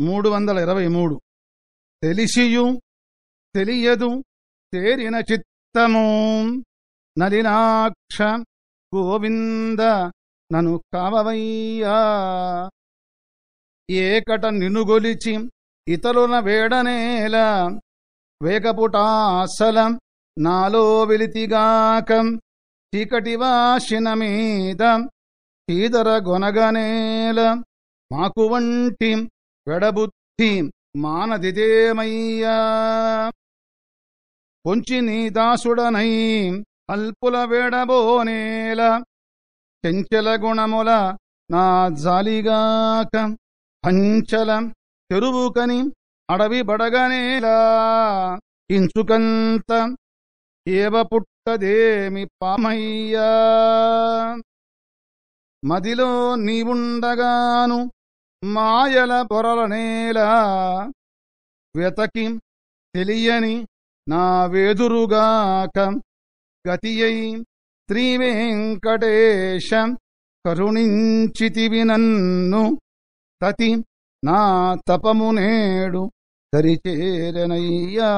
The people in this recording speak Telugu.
మూడు వందల ఇరవై మూడు. తెలిసియు తెలియదు తేరిన చిత్తము. నలినాక్ష గోవింద నను కావవయ్యా. ఏకట నినుగొలిచి ఇతరుల వేడనేల వేకపుటాసలం నాలో వెలితిగాకం చీకటి వాసిన మీద చీదర గొనగనేల మాకు వంటి వెడబుద్ధి మానదిదేమయ్యా. పొంచి నీ దాసుడనై అల్పుల వెడబోనేల చెంచల గుణముల నా జాలిగాక పంచలం తెరువుకని అడవి బడగనేలా ఇంచుకంత ఏవ పుట్టదేమి పామయ్యా. మదిలో నీవుండగాను మాయల పొరలనేలా వెతకి తెలియని నా వేదురుగాక గతియై శ్రీవేంకటేశం కరుణించితివి నన్ను తతి నా తపము నేడు దరిచేరనయ్యా.